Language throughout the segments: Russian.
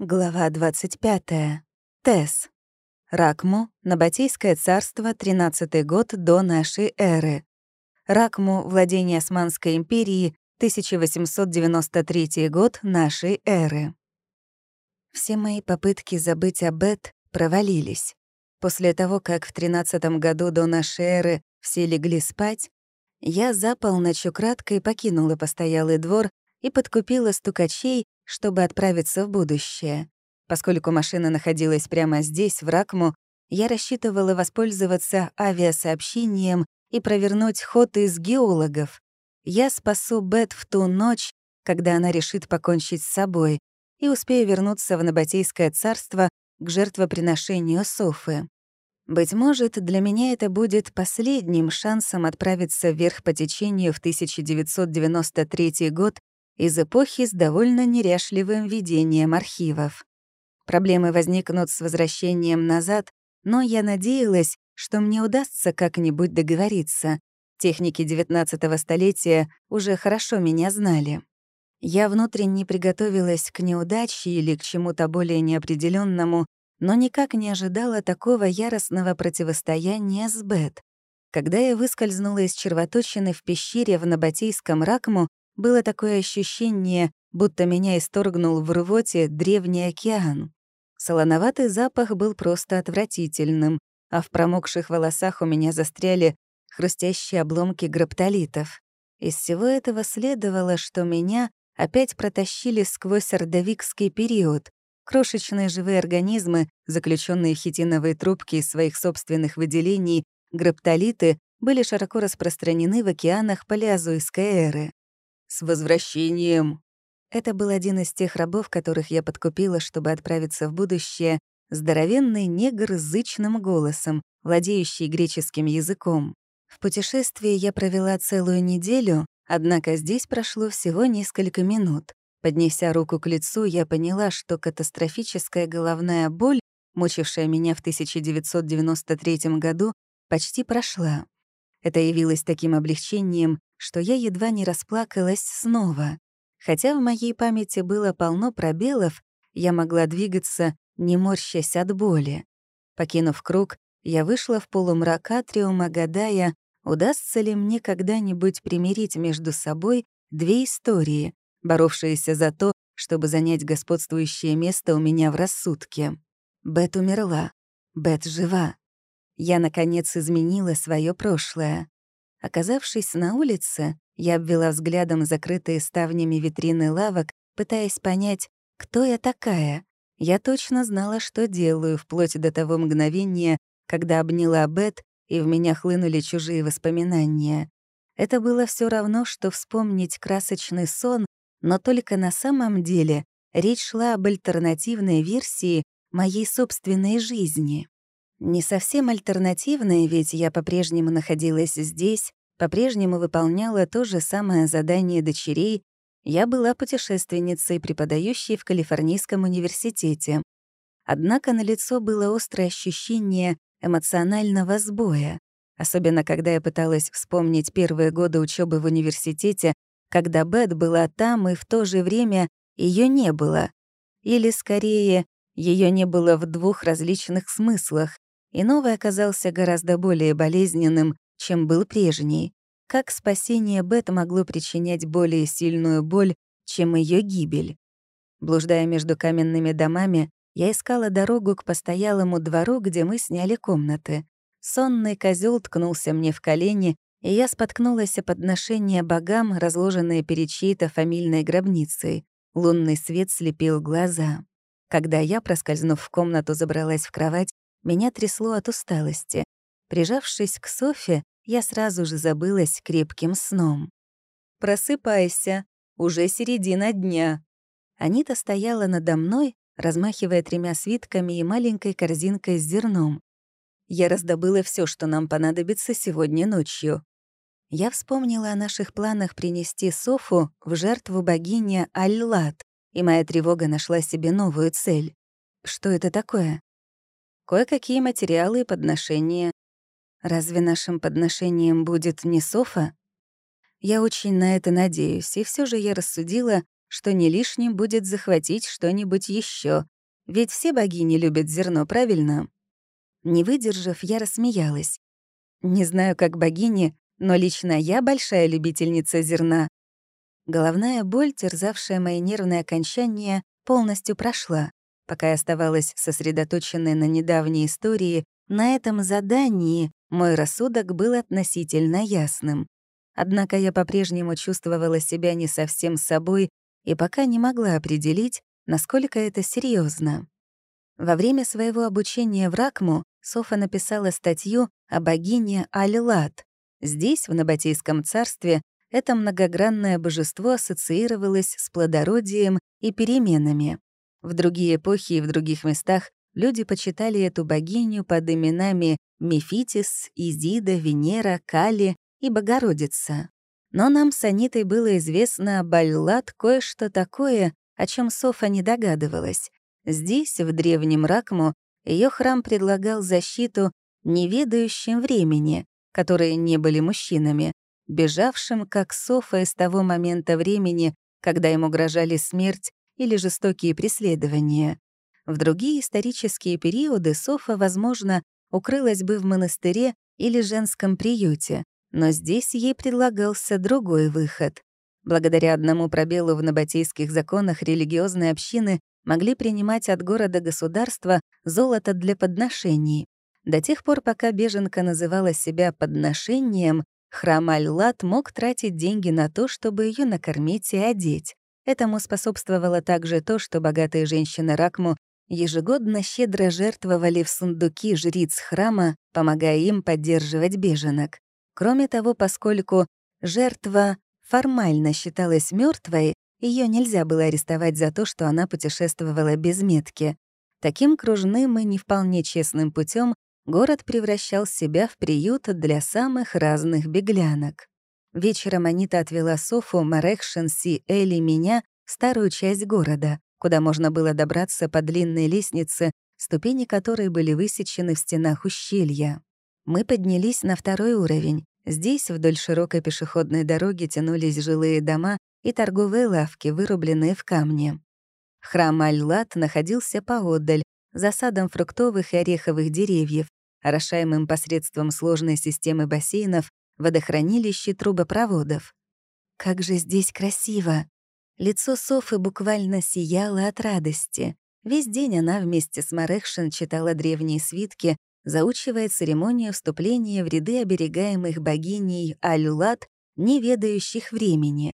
Глава 25. Тес. Ракму, Набатейское царство, 13 год до нашей эры. Ракму, владение Османской империи, 1893 год нашей эры. Все мои попытки забыть об Эд провалились. После того, как в 13 году до нашей эры все легли спать, я за полночь украдкой покинула постоялый двор и подкупила стукачей, чтобы отправиться в будущее. Поскольку машина находилась прямо здесь, в Ракму, я рассчитывала воспользоваться авиасообщением и провернуть ход из геологов. Я спасу Бет в ту ночь, когда она решит покончить с собой, и успею вернуться в Набатейское царство к жертвоприношению Софы. Быть может, для меня это будет последним шансом отправиться вверх по течению в 1993 год из эпохи с довольно неряшливым ведением архивов. Проблемы возникнут с возвращением назад, но я надеялась, что мне удастся как-нибудь договориться. Техники XIX столетия уже хорошо меня знали. Я внутренне приготовилась к неудаче или к чему-то более неопределенному, но никак не ожидала такого яростного противостояния с Бет. Когда я выскользнула из червоточины в пещере в Набатейском Ракму, было такое ощущение, будто меня исторгнул в рвоте древний океан. Солоноватый запах был просто отвратительным, а в промокших волосах у меня застряли хрустящие обломки граптолитов. Из всего этого следовало, что меня опять протащили сквозь ордовикский период. Крошечные живые организмы, заключенные хитиновые трубки из своих собственных выделений, граптолиты, были широко распространены в океанах палеозойской эры. «С возвращением!» Это был один из тех рабов, которых я подкупила, чтобы отправиться в будущее, здоровенный негр с зычным голосом, владеющий греческим языком. В путешествии я провела целую неделю, однако здесь прошло всего несколько минут. Поднеся руку к лицу, я поняла, что катастрофическая головная боль, мучившая меня в 1993 году, почти прошла. Это явилось таким облегчением, что я едва не расплакалась снова. Хотя в моей памяти было полно пробелов, я могла двигаться, не морщась от боли. Покинув круг, я вышла в полумрак атриума, гадая, удастся ли мне когда-нибудь примирить между собой две истории, боровшиеся за то, чтобы занять господствующее место у меня в рассудке. Бет умерла. Бет жива. Я, наконец, изменила свое прошлое. Оказавшись на улице, я обвела взглядом закрытые ставнями витрины лавок, пытаясь понять, кто я такая. Я точно знала, что делаю, вплоть до того мгновения, когда обняла Бет, и в меня хлынули чужие воспоминания. Это было все равно, что вспомнить красочный сон, но только на самом деле речь шла об альтернативной версии моей собственной жизни. Не совсем альтернативная, ведь я по-прежнему находилась здесь, по-прежнему выполняла то же самое задание дочерей, я была путешественницей, преподающей в Калифорнийском университете. Однако на лицо было острое ощущение эмоционального сбоя, особенно когда я пыталась вспомнить первые годы учебы в университете, когда Бет была там, и в то же время ее не было. Или, скорее, ее не было в двух различных смыслах и новый оказался гораздо более болезненным, чем был прежний. Как спасение Бет могло причинять более сильную боль, чем ее гибель? Блуждая между каменными домами, я искала дорогу к постоялому двору, где мы сняли комнаты. Сонный козел ткнулся мне в колени, и я споткнулась о подношение богам, разложенные перед чьей-то фамильной гробницей. Лунный свет слепил глаза. Когда я, проскользнув в комнату, забралась в кровать, меня трясло от усталости. Прижавшись к Софе, я сразу же забылась крепким сном. «Просыпайся, уже середина дня». Анита стояла надо мной, размахивая тремя свитками и маленькой корзинкой с зерном. Я раздобыла все, что нам понадобится сегодня ночью. Я вспомнила о наших планах принести Софу в жертву богине Аллат, и моя тревога нашла себе новую цель. Что это такое? Кое-какие материалы и подношения. Разве нашим подношением будет не Софа? Я очень на это надеюсь, и все же я рассудила, что не лишним будет захватить что-нибудь еще, ведь все богини любят зерно, правильно? Не выдержав, я рассмеялась. Не знаю, как богини, но лично я большая любительница зерна. Головная боль, терзавшая мои нервные окончания, полностью прошла. Пока я оставалась сосредоточенной на недавней истории, на этом задании мой рассудок был относительно ясным. Однако я по-прежнему чувствовала себя не совсем собой и пока не могла определить, насколько это серьезно. Во время своего обучения в Ракму Софа написала статью о богине Аль-Лат. Здесь, в Набатейском царстве, это многогранное божество ассоциировалось с плодородием и переменами. В другие эпохи и в других местах люди почитали эту богиню под именами Мефитис, Изида, Венера, Кали и Богородица. Но нам с Анитой было известно об Аллат кое-что такое, о чем Софа не догадывалась. Здесь, в древнем Ракму, ее храм предлагал защиту неведающим времени, которые не были мужчинами, бежавшим, как Софа из того момента времени, когда им угрожали смерть или жестокие преследования. В другие исторические периоды Софа, возможно, укрылась бы в монастыре или женском приюте, но здесь ей предлагался другой выход. Благодаря одному пробелу в набатейских законах религиозные общины могли принимать от города-государства золото для подношений. До тех пор, пока беженка называла себя подношением, храм Аль-Лат мог тратить деньги на то, чтобы ее накормить и одеть. Этому способствовало также то, что богатые женщины Ракму ежегодно щедро жертвовали в сундуки жриц храма, помогая им поддерживать беженок. Кроме того, поскольку жертва формально считалась мертвой, ее нельзя было арестовать за то, что она путешествовала без метки. Таким кружным и не вполне честным путем город превращал себя в приют для самых разных беглянок. Вечером Анита отвела Софу, Марекшин, Си, Элли, меня в старую часть города, куда можно было добраться по длинной лестнице, ступени которой были высечены в стенах ущелья. Мы поднялись на второй уровень. Здесь вдоль широкой пешеходной дороги тянулись жилые дома и торговые лавки, вырубленные в камне. Храм Аль-Лат находился поодаль, за садом фруктовых и ореховых деревьев, орошаемым посредством сложной системы бассейнов, водохранилищ и трубопроводов. Как же здесь красиво! Лицо Софы буквально сияло от радости. Весь день она вместе с Марекшин читала древние свитки, заучивая церемонию вступления в ряды оберегаемых богиней Алюлат, не ведающих времени.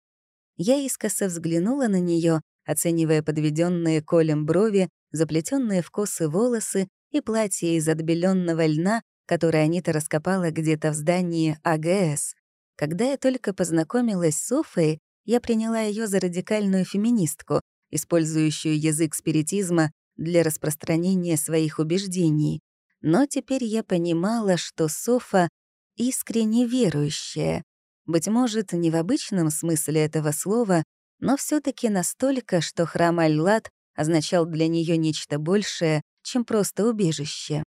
Я искоса взглянула на нее, оценивая подведенные колем брови, заплетенные в косы волосы и платье из отбеленного льна, которое Анита раскопала где-то в здании АГС. Когда я только познакомилась с Софой, я приняла ее за радикальную феминистку, использующую язык спиритизма для распространения своих убеждений. Но теперь я понимала, что Софа искренне верующая. Быть может, не в обычном смысле этого слова, но все таки настолько, что храм Аль-Лад означал для нее нечто большее, чем просто убежище.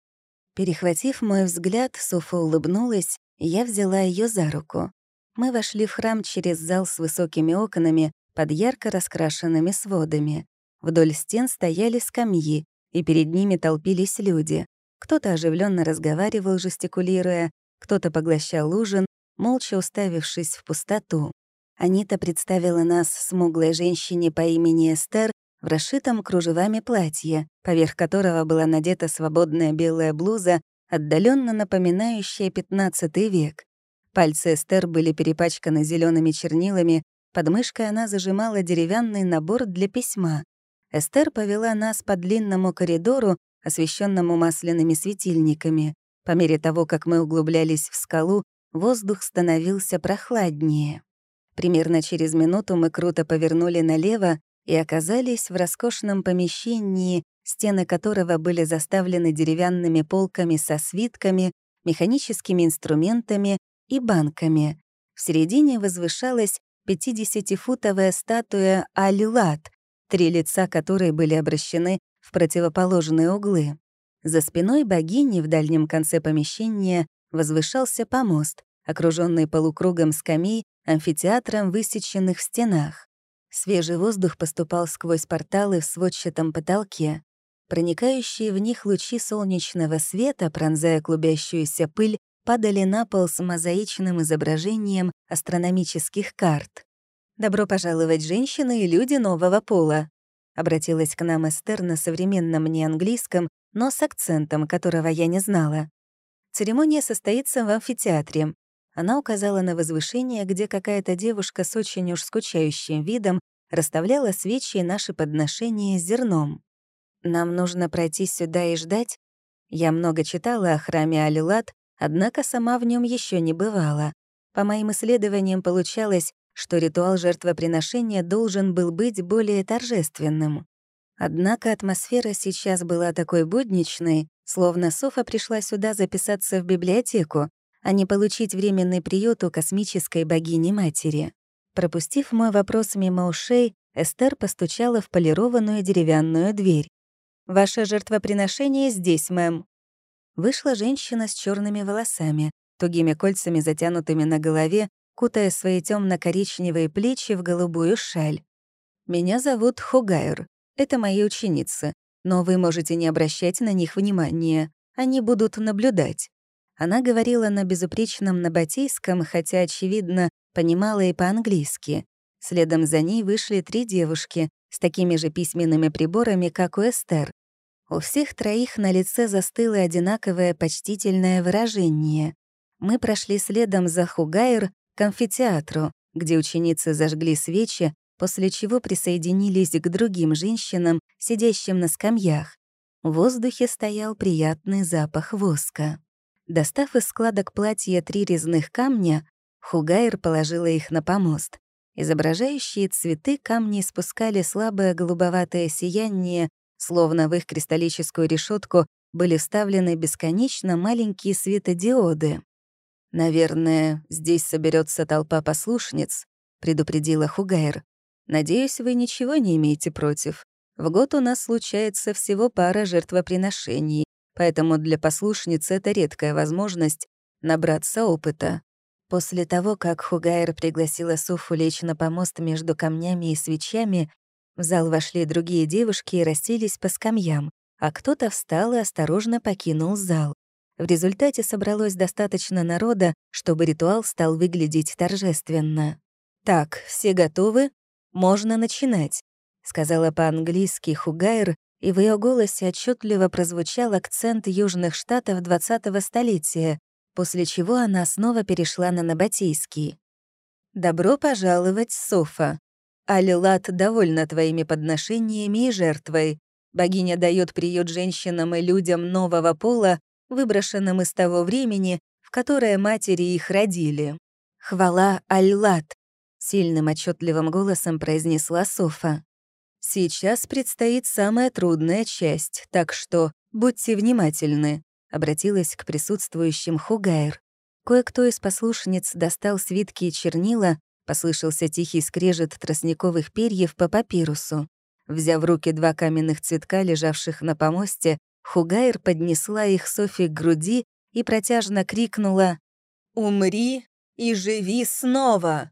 Перехватив мой взгляд, Софа улыбнулась, и я взяла ее за руку. Мы вошли в храм через зал с высокими окнами под ярко раскрашенными сводами. Вдоль стен стояли скамьи, и перед ними толпились люди. Кто-то оживленно разговаривал, жестикулируя, кто-то поглощал ужин, молча уставившись в пустоту. Анита представила нас смуглой женщине по имени Эстер в расшитом кружевами платье, поверх которого была надета свободная белая блуза, отдаленно напоминающая XV век. Пальцы Эстер были перепачканы зелеными чернилами, под мышкой она зажимала деревянный набор для письма. Эстер повела нас по длинному коридору, освещенному масляными светильниками. По мере того, как мы углублялись в скалу, воздух становился прохладнее. Примерно через минуту мы круто повернули налево и оказались в роскошном помещении, стены которого были заставлены деревянными полками со свитками, механическими инструментами и банками. В середине возвышалась 50-футовая статуя Алюлат, три лица которой были обращены в противоположные углы. За спиной богини в дальнем конце помещения возвышался помост, окруженный полукругом скамей, амфитеатром, высеченных в стенах. Свежий воздух поступал сквозь порталы в сводчатом потолке. Проникающие в них лучи солнечного света, пронзая клубящуюся пыль, падали на пол с мозаичным изображением астрономических карт. «Добро пожаловать, женщины и люди нового пола», — обратилась к нам Эстер на современном неанглийском, но с акцентом, которого я не знала. Церемония состоится в амфитеатре. Она указала на возвышение, где какая-то девушка с очень уж скучающим видом расставляла свечи и наши подношения зерном. Нам нужно пройти сюда и ждать? Я много читала о храме Алилат, однако сама в нем еще не бывала. По моим исследованиям получалось, что ритуал жертвоприношения должен был быть более торжественным. Однако атмосфера сейчас была такой будничной, словно Софа пришла сюда записаться в библиотеку, а не получить временный приют у космической богини-матери. Пропустив мой вопрос мимо ушей, Эстер постучала в полированную деревянную дверь. «Ваше жертвоприношение здесь, мэм». Вышла женщина с черными волосами, тугими кольцами, затянутыми на голове, кутая свои темно коричневые плечи в голубую шаль. «Меня зовут Хугайр. Это мои ученицы, но вы можете не обращать на них внимания. Они будут наблюдать». Она говорила на безупречном набатейском, хотя, очевидно, понимала и по-английски. Следом за ней вышли три девушки с такими же письменными приборами, как у Эстер. У всех троих на лице застыло одинаковое почтительное выражение. Мы прошли следом за Хугайр к амфитеатру, где ученицы зажгли свечи, после чего присоединились к другим женщинам, сидящим на скамьях. В воздухе стоял приятный запах воска. Достав из складок платья три резных камня, Хугайр положила их на помост. Изображающие цветы камни спускали слабое голубоватое сияние словно в их кристаллическую решетку были вставлены бесконечно маленькие светодиоды. «Наверное, здесь соберется толпа послушниц», — предупредила Хугайр. «Надеюсь, вы ничего не имеете против. В год у нас случается всего пара жертвоприношений, поэтому для послушниц это редкая возможность набраться опыта». После того, как Хугайр пригласила Суфу лечь на помост между камнями и свечами, в зал вошли другие девушки и расселись по скамьям, а кто-то встал и осторожно покинул зал. В результате собралось достаточно народа, чтобы ритуал стал выглядеть торжественно. «Так, все готовы? Можно начинать», — сказала по-английски Хугайр, и в ее голосе отчетливо прозвучал акцент Южных Штатов 20-го столетия, после чего она снова перешла на набатейский. «Добро пожаловать, Софа. Алилат довольна твоими подношениями и жертвой. Богиня дает приют женщинам и людям нового пола, выброшенным из того времени, в которое матери их родили. «Хвала Аллат», — сильным отчетливым голосом произнесла Софа. «Сейчас предстоит самая трудная часть, так что будьте внимательны», — обратилась к присутствующим Хугайр. Кое-кто из послушниц достал свитки и чернила, Послышался тихий скрежет тростниковых перьев по папирусу. Взяв в руки два каменных цветка, лежавших на помосте, Хугайр поднесла их Софи к груди и протяжно крикнула «Умри и живи снова!»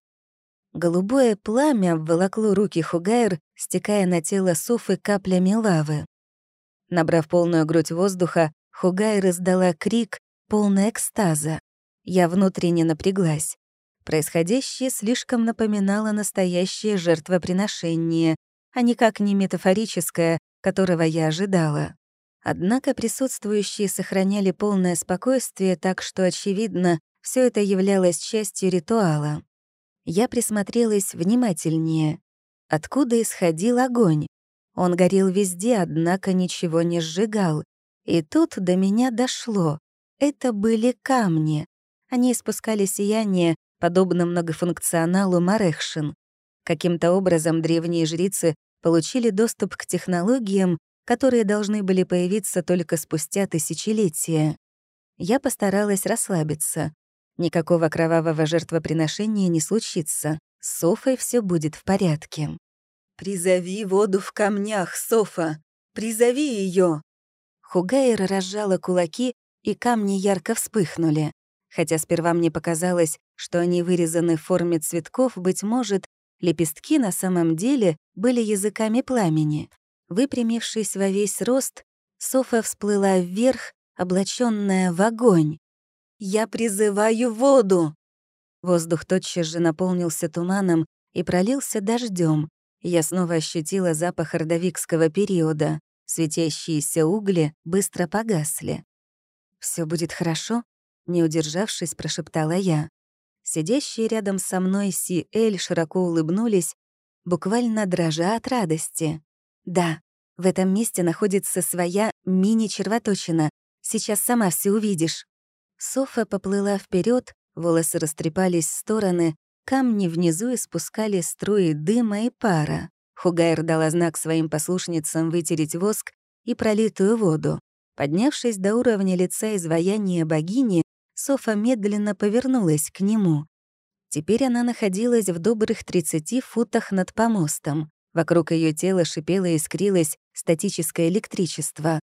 Голубое пламя обволокло руки Хугайр, стекая на тело Софы каплями лавы. Набрав полную грудь воздуха, Хугайр издала крик, полный экстаза. Я внутренне напряглась. Происходящее слишком напоминало настоящее жертвоприношение, а никак не метафорическое, которого я ожидала. Однако присутствующие сохраняли полное спокойствие, так что, очевидно, все это являлось частью ритуала. Я присмотрелась внимательнее. Откуда исходил огонь? Он горел везде, однако ничего не сжигал. И тут до меня дошло. Это были камни. Они испускали сияние, подобно многофункционалу Марехшин. Каким-то образом древние жрицы получили доступ к технологиям, которые должны были появиться только спустя тысячелетия. Я постаралась расслабиться. Никакого кровавого жертвоприношения не случится. С Софой все будет в порядке. «Призови воду в камнях, Софа! Призови ее! Хугайра разжала кулаки, и камни ярко вспыхнули. Хотя сперва мне показалось, что они вырезаны в форме цветков, быть может, Лепестки на самом деле были языками пламени. Выпрямившись во весь рост, Софа всплыла вверх, облаченная в огонь. «Я призываю воду!» Воздух тотчас же наполнился туманом и пролился дождем. Я снова ощутила запах ордовикского периода. Светящиеся угли быстро погасли. Все будет хорошо?» — не удержавшись, прошептала я. Сидящие рядом со мной Си Эль широко улыбнулись, буквально дрожа от радости. «Да, в этом месте находится своя мини-червоточина. Сейчас сама все увидишь». Софа поплыла вперед, волосы растрепались в стороны, камни внизу испускали струи дыма и пара. Хугайр дала знак своим послушницам вытереть воск и пролитую воду. Поднявшись до уровня лица изваяния богини, Софа медленно повернулась к нему. Теперь она находилась в добрых 30 футах над помостом. Вокруг ее тела шипело и искрилось статическое электричество.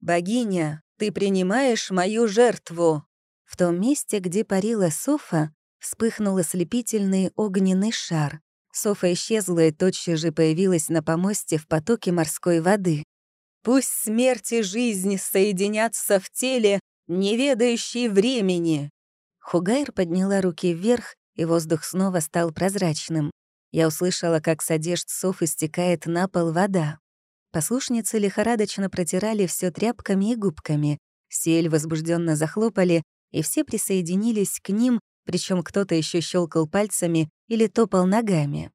«Богиня, ты принимаешь мою жертву!» В том месте, где парила Софа, вспыхнул ослепительный огненный шар. Софа исчезла и тотчас же появилась на помосте в потоке морской воды. «Пусть смерть и жизнь соединятся в теле, не ведающей времени!» Хугайр подняла руки вверх, и воздух снова стал прозрачным. Я услышала, как с одежд сов истекает на пол вода. Послушницы лихорадочно протирали все тряпками и губками. Сель возбужденно захлопали, и все присоединились к ним, причем кто-то еще щелкал пальцами или топал ногами.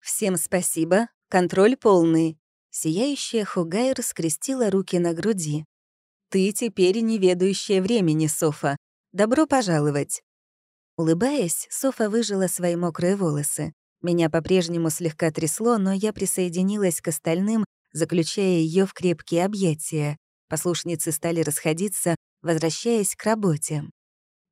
«Всем спасибо, контроль полный». Сияющая Хугайр скрестила руки на груди. «Ты теперь неведающая времени, Софа. Добро пожаловать!» Улыбаясь, Софа выжила свои мокрые волосы. Меня по-прежнему слегка трясло, но я присоединилась к остальным, заключая ее в крепкие объятия. Послушницы стали расходиться, возвращаясь к работе.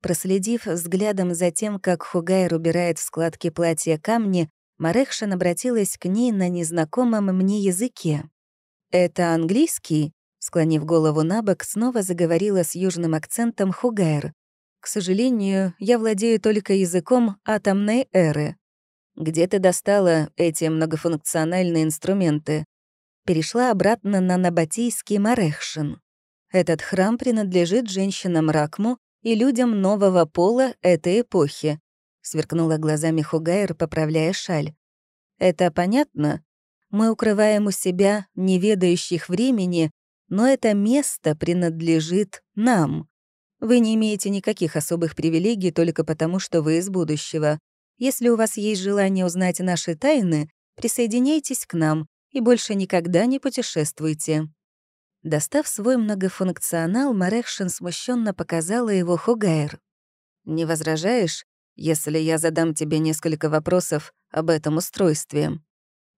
Проследив взглядом за тем, как Хугайр убирает в складки платья камни, Марехшин обратилась к ней на незнакомом мне языке. «Это английский?» Склонив голову на бок, снова заговорила с южным акцентом Хугайр. «К сожалению, я владею только языком атомной эры. Где ты достала эти многофункциональные инструменты?» Перешла обратно на набатийский Марехшин. Этот храм принадлежит женщинам Ракму и людям нового пола этой эпохи», — сверкнула глазами Хугайр, поправляя шаль. «Это понятно? Мы укрываем у себя неведающих времени но это место принадлежит нам. Вы не имеете никаких особых привилегий только потому, что вы из будущего. Если у вас есть желание узнать наши тайны, присоединяйтесь к нам и больше никогда не путешествуйте». Достав свой многофункционал, Марехшин смущенно показала его Хугайр. «Не возражаешь, если я задам тебе несколько вопросов об этом устройстве?»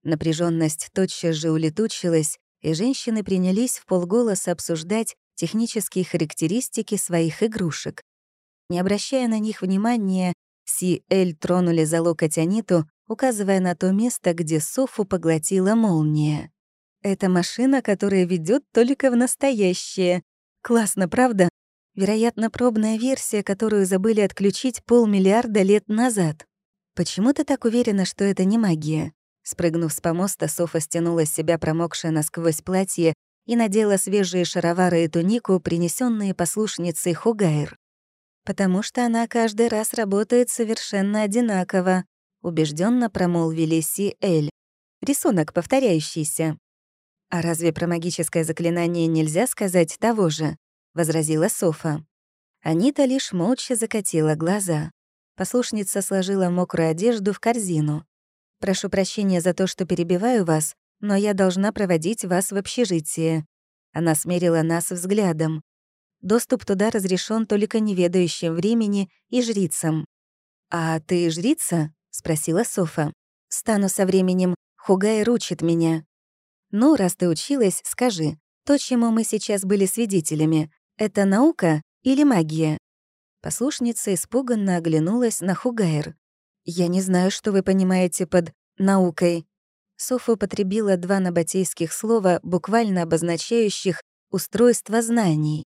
Напряженность тотчас же улетучилась, и женщины принялись в полголоса обсуждать технические характеристики своих игрушек. Не обращая на них внимания, Си Эль тронули за локоть Аниту, указывая на то место, где Софу поглотила молния. «Это машина, которая ведет только в настоящее. Классно, правда? Вероятно, пробная версия, которую забыли отключить полмиллиарда лет назад. Почему ты так уверена, что это не магия? Спрыгнув с помоста, Софа стянула с себя промокшее насквозь платье и надела свежие шаровары и тунику, принесенные послушницей Хугайр. «Потому что она каждый раз работает совершенно одинаково», убежденно промолвили Си Эль. «Рисунок повторяющийся». «А разве про магическое заклинание нельзя сказать того же?» — возразила Софа. Анита лишь молча закатила глаза. Послушница сложила мокрую одежду в корзину. Прошу прощения за то, что перебиваю вас, но я должна проводить вас в общежитие». Она смерила нас взглядом. Доступ туда разрешен только неведающим времени и жрицам. «А ты жрица?» — спросила Софа. «Стану со временем. Хугай ручит меня». «Ну, раз ты училась, скажи, то, чему мы сейчас были свидетелями, это наука или магия?» Послушница испуганно оглянулась на Хугайр. «Я не знаю, что вы понимаете под «наукой». Софа употребила два набатейских слова, буквально обозначающих «устройство знаний».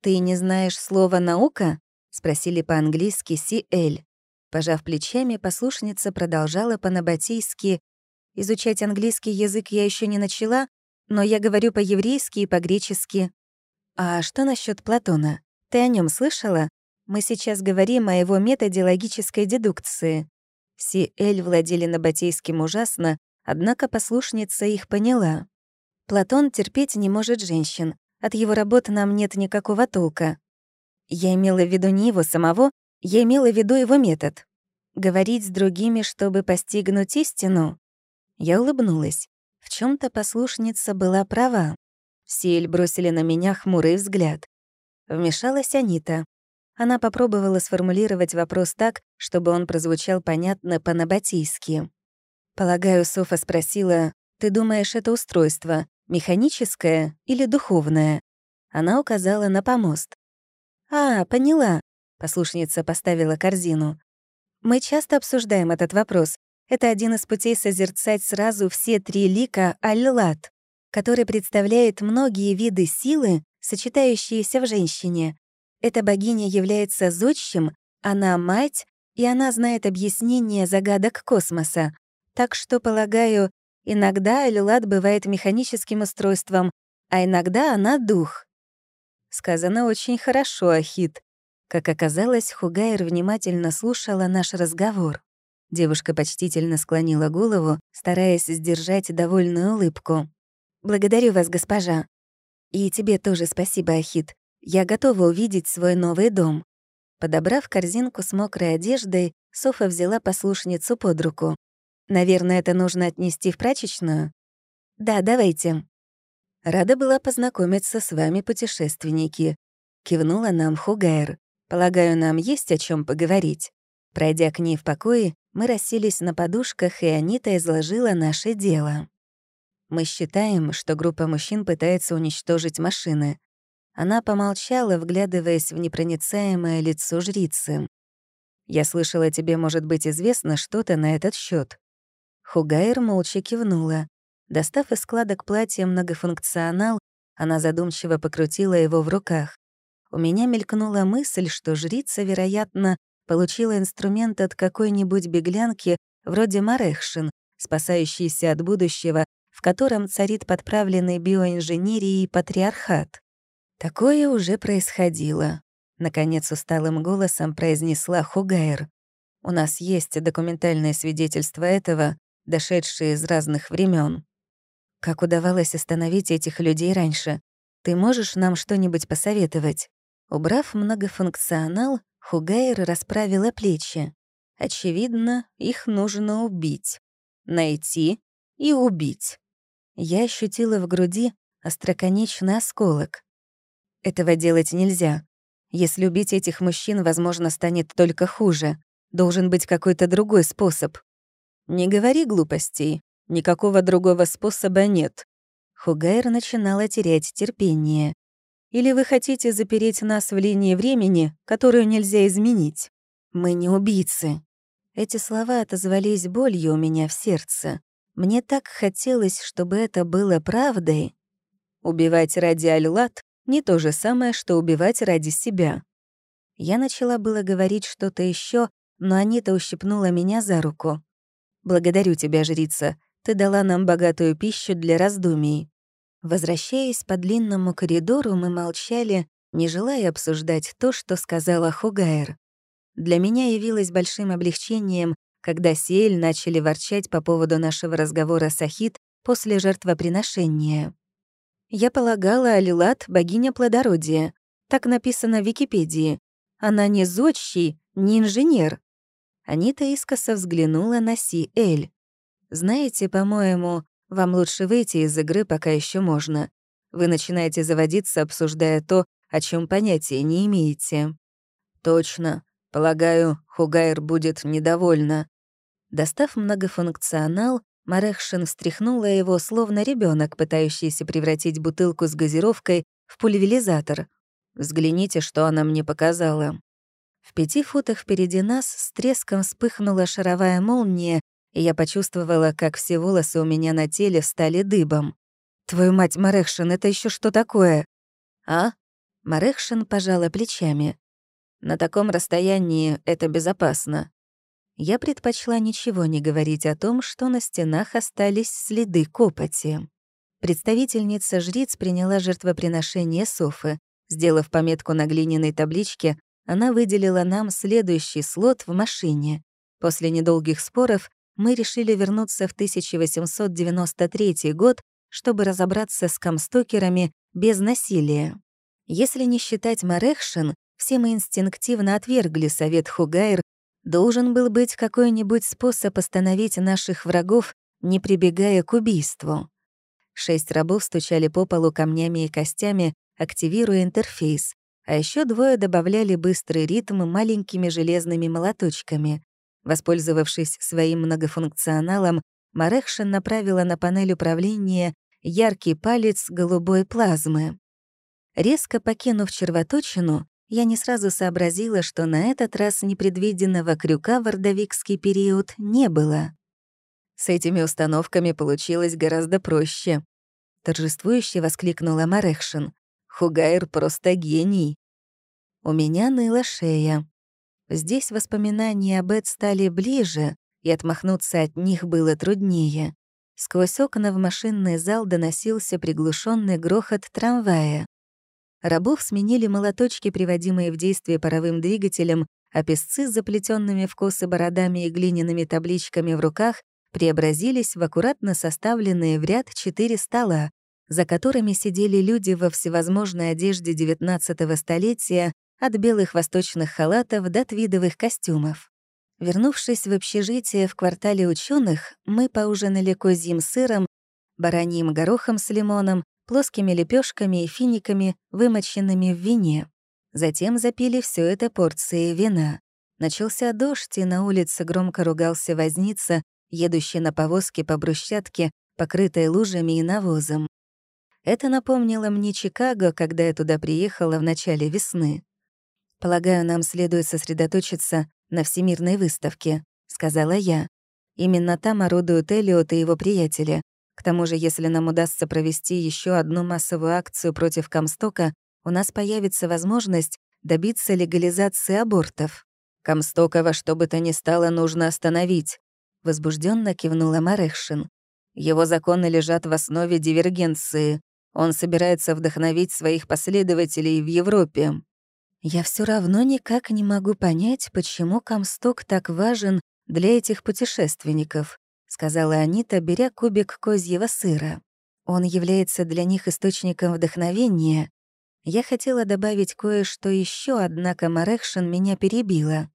«Ты не знаешь слова «наука»?» — спросили по-английски Си Эль. Пожав плечами, послушница продолжала по-набатейски. «Изучать английский язык я еще не начала, но я говорю по-еврейски и по-гречески. А что насчет Платона? Ты о нем слышала? Мы сейчас говорим о его методе логической дедукции». Си Эль владели набатейским ужасно, однако послушница их поняла. Платон терпеть не может женщин. От его работ нам нет никакого толка. Я имела в виду не его самого, я имела в виду его метод. Говорить с другими, чтобы постигнуть истину. Я улыбнулась. В чем то послушница была права. Сиэль бросили на меня хмурый взгляд. Вмешалась Анита. Она попробовала сформулировать вопрос так, чтобы он прозвучал понятно по-набатийски. Полагаю, Софа спросила, «Ты думаешь, это устройство механическое или духовное?» Она указала на помост. «А, поняла», — послушница поставила корзину. «Мы часто обсуждаем этот вопрос. Это один из путей созерцать сразу все три лика Аль-Лат, который представляет многие виды силы, сочетающиеся в женщине. Эта богиня является зодчим, она мать, и она знает объяснение загадок космоса. Так что, полагаю, иногда Аль-Лат бывает механическим устройством, а иногда она — дух. Сказано очень хорошо, Ахит. Как оказалось, Хугайр внимательно слушала наш разговор. Девушка почтительно склонила голову, стараясь сдержать довольную улыбку. «Благодарю вас, госпожа. И тебе тоже спасибо, Ахит. Я готова увидеть свой новый дом». Подобрав корзинку с мокрой одеждой, Софа взяла послушницу под руку. «Наверное, это нужно отнести в прачечную?» «Да, давайте». «Рада была познакомиться с вами, путешественники», — кивнула нам Хугайр. «Полагаю, нам есть о чем поговорить». Пройдя к ней в покое, мы расселись на подушках, и Анита изложила наше дело. Мы считаем, что группа мужчин пытается уничтожить машины. Она помолчала, вглядываясь в непроницаемое лицо жрицы. «Я слышала, тебе может быть известно что-то на этот счет. Хугайр молча кивнула. Достав из складок платья многофункционал, она задумчиво покрутила его в руках. У меня мелькнула мысль, что жрица, вероятно, получила инструмент от какой-нибудь беглянки вроде Марехшин, спасающейся от будущего, в котором царит подправленный биоинженерией патриархат. Такое уже происходило. Наконец усталым голосом произнесла Хугайр. У нас есть документальное свидетельство этого, дошедшие из разных времен. Как удавалось остановить этих людей раньше? Ты можешь нам что-нибудь посоветовать? Убрав многофункционал, Хугайр расправила плечи. Очевидно, их нужно убить. Найти и убить. Я ощутила в груди остроконечный осколок. Этого делать нельзя. Если убить этих мужчин, возможно, станет только хуже. Должен быть какой-то другой способ. Не говори глупостей. Никакого другого способа нет. Хугайр начинала терять терпение. Или вы хотите запереть нас в линии времени, которую нельзя изменить? Мы не убийцы. Эти слова отозвались болью у меня в сердце. Мне так хотелось, чтобы это было правдой. Убивать ради Аль-Лат — не то же самое, что убивать ради себя. Я начала было говорить что-то еще, но Анита ущипнула меня за руку. «Благодарю тебя, жрица. Ты дала нам богатую пищу для раздумий». Возвращаясь по длинному коридору, мы молчали, не желая обсуждать то, что сказала Хугайр. Для меня явилось большим облегчением, когда Сиэль начали ворчать по поводу нашего разговора с Ахит после жертвоприношения. Я полагала, Алилат — богиня плодородия. Так написано в Википедии. Она не зодчий, не инженер. Анита искоса взглянула на Си-Эль. «Знаете, по-моему, вам лучше выйти из игры, пока еще можно. Вы начинаете заводиться, обсуждая то, о чем понятия не имеете». «Точно. Полагаю, Хугайр будет недовольна». Достав многофункционал, Марехшин встряхнула его, словно ребенок, пытающийся превратить бутылку с газировкой в пульверизатор. «Взгляните, что она мне показала». В пяти футах впереди нас с треском вспыхнула шаровая молния, я почувствовала, как все волосы у меня на теле встали дыбом. «Твою мать, Марехшин, это еще что такое?» «А?» Марехшин пожала плечами. «На таком расстоянии это безопасно. я предпочла ничего не говорить о том, что на стенах остались следы копоти. Представительница жриц приняла жертвоприношение Софы. Сделав пометку на глиняной табличке, она выделила нам следующий слот в машине. После недолгих споров мы решили вернуться в 1893 год, чтобы разобраться с камстокерами без насилия. Если не считать Марехшин, все мы инстинктивно отвергли совет Хугайр, должен был быть какой-нибудь способ остановить наших врагов, не прибегая к убийству. Шесть рабов стучали по полу камнями и костями, активируя интерфейс, а еще двое добавляли быстрый ритм маленькими железными молоточками. Воспользовавшись своим многофункционалом, Марехшин направила на панель управления яркий палец голубой плазмы. Резко покинув червоточину, я не сразу сообразила, что на этот раз непредвиденного крюка в ордовикский период не было. С этими установками получилось гораздо проще. Торжествующе воскликнула Марехшин. Хугайр просто гений. У меня ныла шея. Здесь воспоминания об Эд стали ближе, и отмахнуться от них было труднее. Сквозь окна в машинный зал доносился приглушенный грохот трамвая. Рабов сменили молоточки, приводимые в действие паровым двигателем, а песцы с заплетенными в косы бородами и глиняными табличками в руках преобразились в аккуратно составленные в ряд четыре стола, за которыми сидели люди во всевозможной одежде XIX столетия, от белых восточных халатов до твидовых костюмов. Вернувшись в общежитие в квартале ученых, мы поужинали козьим сыром, бараньим горохом с лимоном, плоскими лепешками и финиками, вымоченными в вине. Затем запили все это порцией вина. Начался дождь, и на улице громко ругался возница, едущий на повозке по брусчатке, покрытой лужами и навозом. Это напомнило мне Чикаго, когда я туда приехала в начале весны. «Полагаю, нам следует сосредоточиться на Всемирной выставке», — сказала я. «Именно там орудуют Эллиот и его приятели. К тому же, если нам удастся провести еще одну массовую акцию против Комстока, у нас появится возможность добиться легализации абортов. Комстока во что бы то ни стало нужно остановить», — возбужденно кивнула Марехшин. «Его законы лежат в основе дивергенции. Он собирается вдохновить своих последователей в Европе. Я все равно никак не могу понять, почему Комсток так важен для этих путешественников, сказала Анита, беря кубик козьего сыра. Он является для них источником вдохновения. Я хотела добавить кое-что еще, однако Марехшин меня перебила.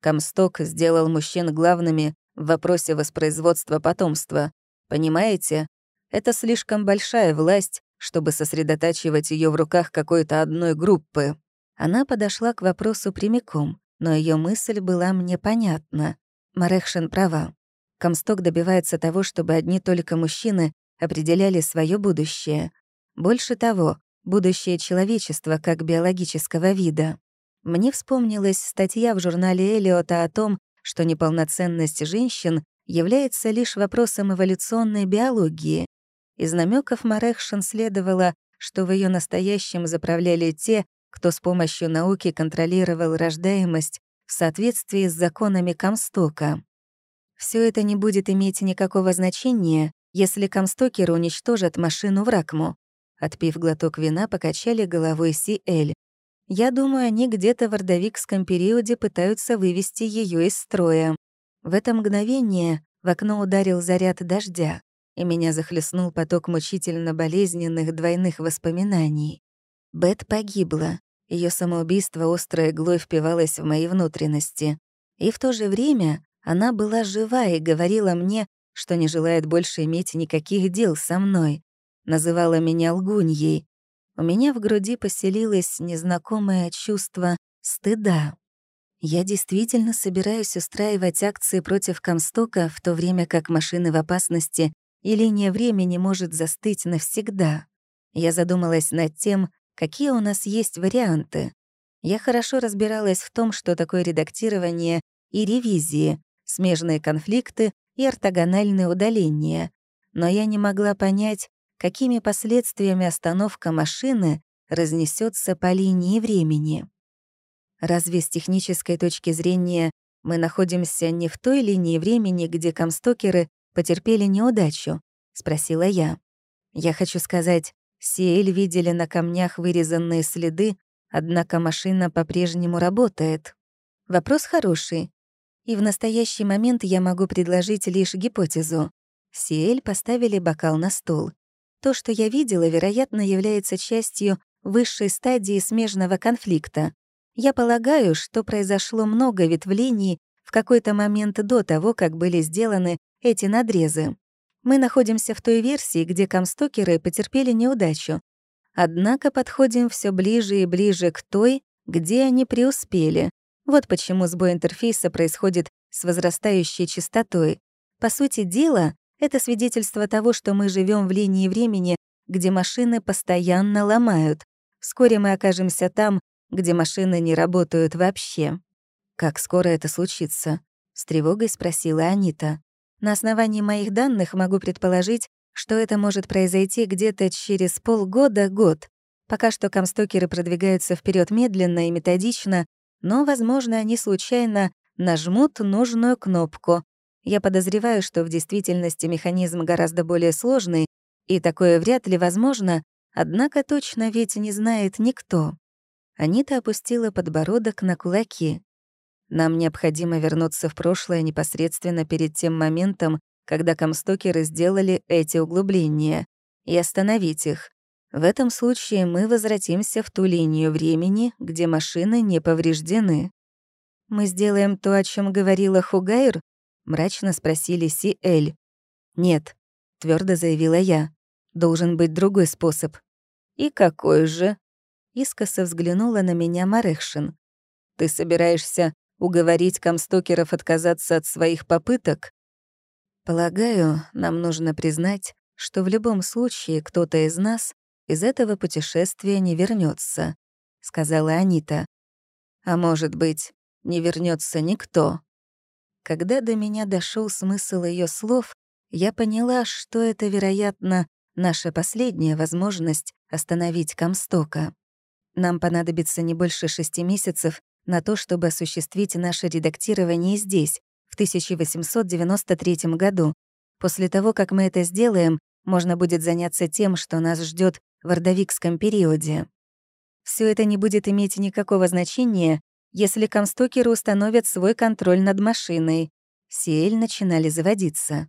Комсток сделал мужчин главными в вопросе воспроизводства потомства. Понимаете? Это слишком большая власть, чтобы сосредотачивать ее в руках какой-то одной группы. Она подошла к вопросу прямиком, но ее мысль была мне понятна. Марехшин права. Комсток добивается того, чтобы одни только мужчины определяли свое будущее. Больше того, будущее человечества как биологического вида. Мне вспомнилась статья в журнале Элиота о том, что неполноценность женщин является лишь вопросом эволюционной биологии. Из намеков Марехшин следовало, что в ее настоящем заправляли те, кто с помощью науки контролировал рождаемость в соответствии с законами Комстока. Все это не будет иметь никакого значения, если Комстокеры уничтожат машину в Ракму. Отпив глоток вина, покачали головой Си-Эль. Я думаю, они где-то в ордовикском периоде пытаются вывести ее из строя. В это мгновение в окно ударил заряд дождя, и меня захлестнул поток мучительно болезненных двойных воспоминаний. Бет погибла. Ее самоубийство острой иглой впивалось в мои внутренности. И в то же время она была жива и говорила мне, что не желает больше иметь никаких дел со мной. Называла меня лгуньей. У меня в груди поселилось незнакомое чувство стыда. Я действительно собираюсь устраивать акции против Комстока, в то время как машины в опасности и линия времени может застыть навсегда. Я задумалась над тем, какие у нас есть варианты. Я хорошо разбиралась в том, что такое редактирование и ревизии, смежные конфликты и ортогональные удаления, но я не могла понять, какими последствиями остановка машины разнесется по линии времени. Разве с технической точки зрения Мы находимся не в той линии времени, где камстокеры потерпели неудачу?» — спросила я. «Я хочу сказать, Сиэль видели на камнях вырезанные следы, однако машина по-прежнему работает. Вопрос хороший. И в настоящий момент я могу предложить лишь гипотезу. Сиэль поставили бокал на стол. То, что я видела, вероятно, является частью высшей стадии смежного конфликта. Я полагаю, что произошло много ветвлений в какой-то момент до того, как были сделаны эти надрезы. Мы находимся в той версии, где камстокеры потерпели неудачу. Однако подходим все ближе и ближе к той, где они преуспели. Вот почему сбой интерфейса происходит с возрастающей частотой. По сути дела, это свидетельство того, что мы живем в линии времени, где машины постоянно ломают. Вскоре мы окажемся там, где машины не работают вообще. «Как скоро это случится?» — с тревогой спросила Анита. На основании моих данных могу предположить, что это может произойти где-то через полгода-год. Пока что камстокеры продвигаются вперед медленно и методично, но, возможно, они случайно нажмут нужную кнопку. Я подозреваю, что в действительности механизм гораздо более сложный, и такое вряд ли возможно, однако точно ведь не знает никто. Анита опустила подбородок на кулаки. Нам необходимо вернуться в прошлое непосредственно перед тем моментом, когда камстокеры сделали эти углубления, и остановить их. В этом случае мы возвратимся в ту линию времени, где машины не повреждены. «Мы сделаем то, о чем говорила Хугайр?» — мрачно спросили Си Эль. «Нет», — твердо заявила я. «Должен быть другой способ». «И какой же?» Искоса взглянула на меня Марехшин. «Ты собираешься уговорить камстокеров отказаться от своих попыток? Полагаю, нам нужно признать, что в любом случае кто-то из нас из этого путешествия не вернется, сказала Анита. А может быть, не вернется никто. Когда до меня дошел смысл ее слов, я поняла, что это, вероятно, наша последняя возможность остановить Комстока. Нам понадобится не больше шести месяцев, на то, чтобы осуществить наше редактирование здесь, в 1893 году. После того, как мы это сделаем, можно будет заняться тем, что нас ждет в ордовикском периоде. Все это не будет иметь никакого значения, если комстокеры установят свой контроль над машиной. Сиэль начинали заводиться.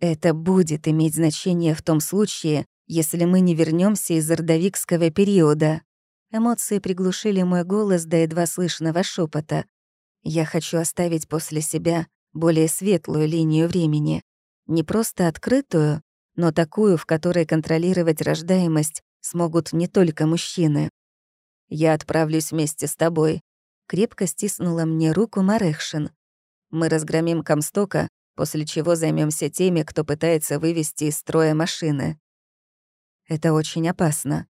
Это будет иметь значение в том случае, если мы не вернемся из ордовикского периода. Эмоции приглушили мой голос до едва слышного шепота. Я хочу оставить после себя более светлую линию времени. Не просто открытую, но такую, в которой контролировать рождаемость смогут не только мужчины. «Я отправлюсь вместе с тобой», — крепко стиснула мне руку Марехшин. «Мы разгромим Комстока, после чего займемся теми, кто пытается вывести из строя машины». «Это очень опасно»,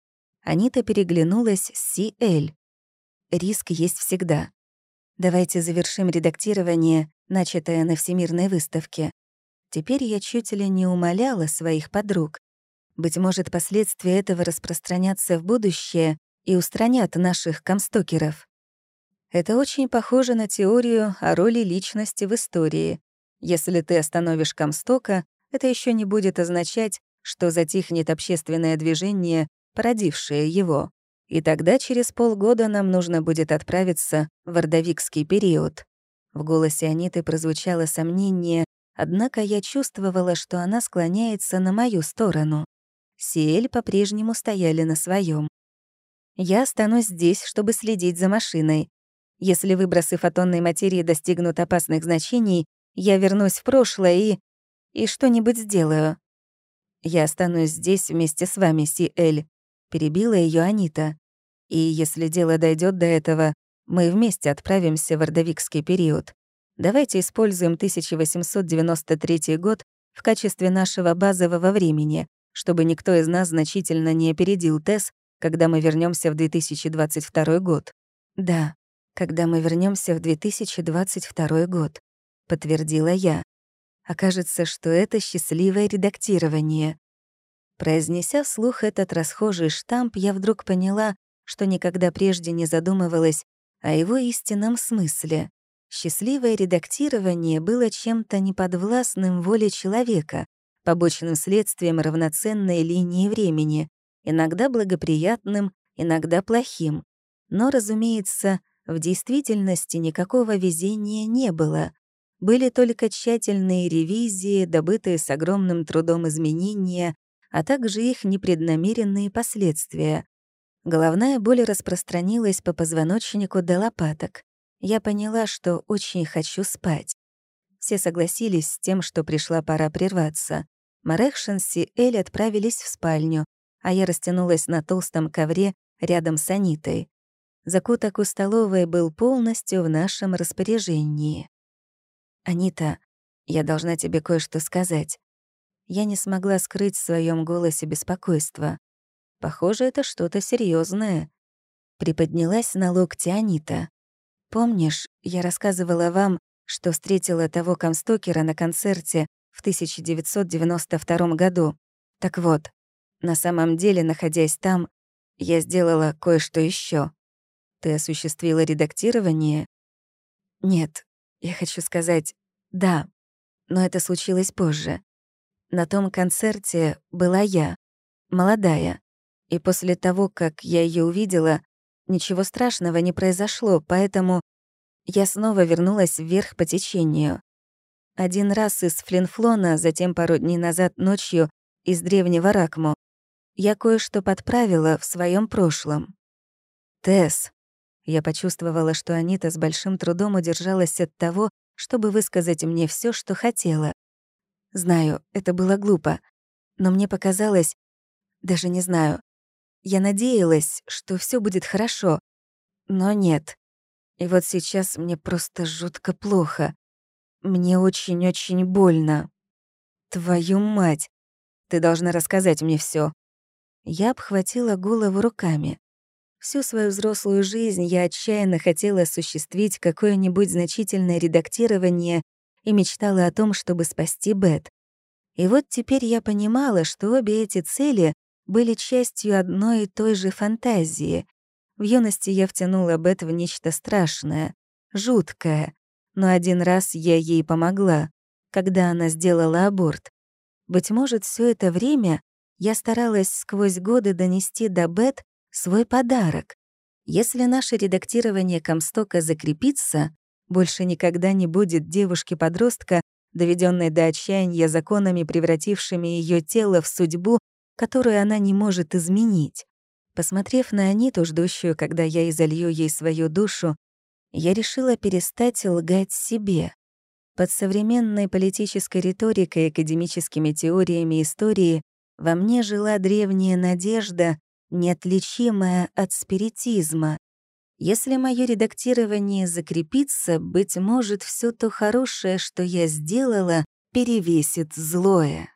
Анита переглянулась с Си-Эль. Риск есть всегда. Давайте завершим редактирование, начатое на Всемирной выставке. Теперь я чуть ли не умоляла своих подруг. Быть может, последствия этого распространятся в будущее и устранят наших комстокеров. Это очень похоже на теорию о роли личности в истории. Если ты остановишь комстока, это еще не будет означать, что затихнет общественное движение породившее его. И тогда через полгода нам нужно будет отправиться в ордовикский период. В голосе Аниты прозвучало сомнение, однако я чувствовала, что она склоняется на мою сторону. Сиэль по-прежнему стояли на своем. Я останусь здесь, чтобы следить за машиной. Если выбросы фотонной материи достигнут опасных значений, я вернусь в прошлое и... и что-нибудь сделаю. Я останусь здесь вместе с вами, Сиэль. Перебила ее Анита. И если дело дойдет до этого, мы вместе отправимся в ордовикский период. Давайте используем 1893 год в качестве нашего базового времени, чтобы никто из нас значительно не опередил ТЭС, когда мы вернемся в 2022 год. Да, когда мы вернемся в 2022 год, подтвердила я. Окажется, что это счастливое редактирование. Произнеся вслух этот расхожий штамп, я вдруг поняла, что никогда прежде не задумывалась о его истинном смысле. Счастливое редактирование было чем-то неподвластным воле человека, побочным следствием равноценной линии времени, иногда благоприятным, иногда плохим. Но, разумеется, в действительности никакого везения не было. Были только тщательные ревизии, добытые с огромным трудом изменения, а также их непреднамеренные последствия. Головная боль распространилась по позвоночнику до лопаток. Я поняла, что очень хочу спать. Все согласились с тем, что пришла пора прерваться. Марехшинс и Эль отправились в спальню, а я растянулась на толстом ковре рядом с Анитой. Закуток у столовой был полностью в нашем распоряжении. «Анита, я должна тебе кое-что сказать». Я не смогла скрыть в своем голосе беспокойство. Похоже, это что-то серьезное. Приподнялась на локте Анита. «Помнишь, я рассказывала вам, что встретила того комстокера на концерте в 1992 году. Так вот, на самом деле, находясь там, я сделала кое-что еще. Ты осуществила редактирование? Нет, я хочу сказать «да», но это случилось позже. На том концерте была я, молодая, и после того, как я ее увидела, ничего страшного не произошло, поэтому я снова вернулась вверх по течению. Один раз из Флинфлона, затем пару дней назад ночью из древнего Ракму. Я кое-что подправила в своем прошлом. Тесс. Я почувствовала, что Анита с большим трудом удержалась от того, чтобы высказать мне все, что хотела. Знаю, это было глупо, но мне показалось, даже не знаю, я надеялась, что все будет хорошо, но нет. И вот сейчас мне просто жутко плохо. Мне очень-очень больно. Твою мать! Ты должна рассказать мне все. Я обхватила голову руками. Всю свою взрослую жизнь я отчаянно хотела осуществить какое-нибудь значительное редактирование и мечтала о том, чтобы спасти Бет. И вот теперь я понимала, что обе эти цели были частью одной и той же фантазии. В юности я втянула Бет в нечто страшное, жуткое, но один раз я ей помогла, когда она сделала аборт. Быть может, все это время я старалась сквозь годы донести до Бет свой подарок. Если наше редактирование Комстока закрепится, больше никогда не будет девушки-подростка, доведенной до отчаяния законами, превратившими ее тело в судьбу, которую она не может изменить. Посмотрев на Аниту, ждущую, когда я изолью ей свою душу, я решила перестать лгать себе. Под современной политической риторикой и академическими теориями истории во мне жила древняя надежда, неотличимая от спиритизма. Если мое редактирование закрепится, быть может, все то хорошее, что я сделала, перевесит злое.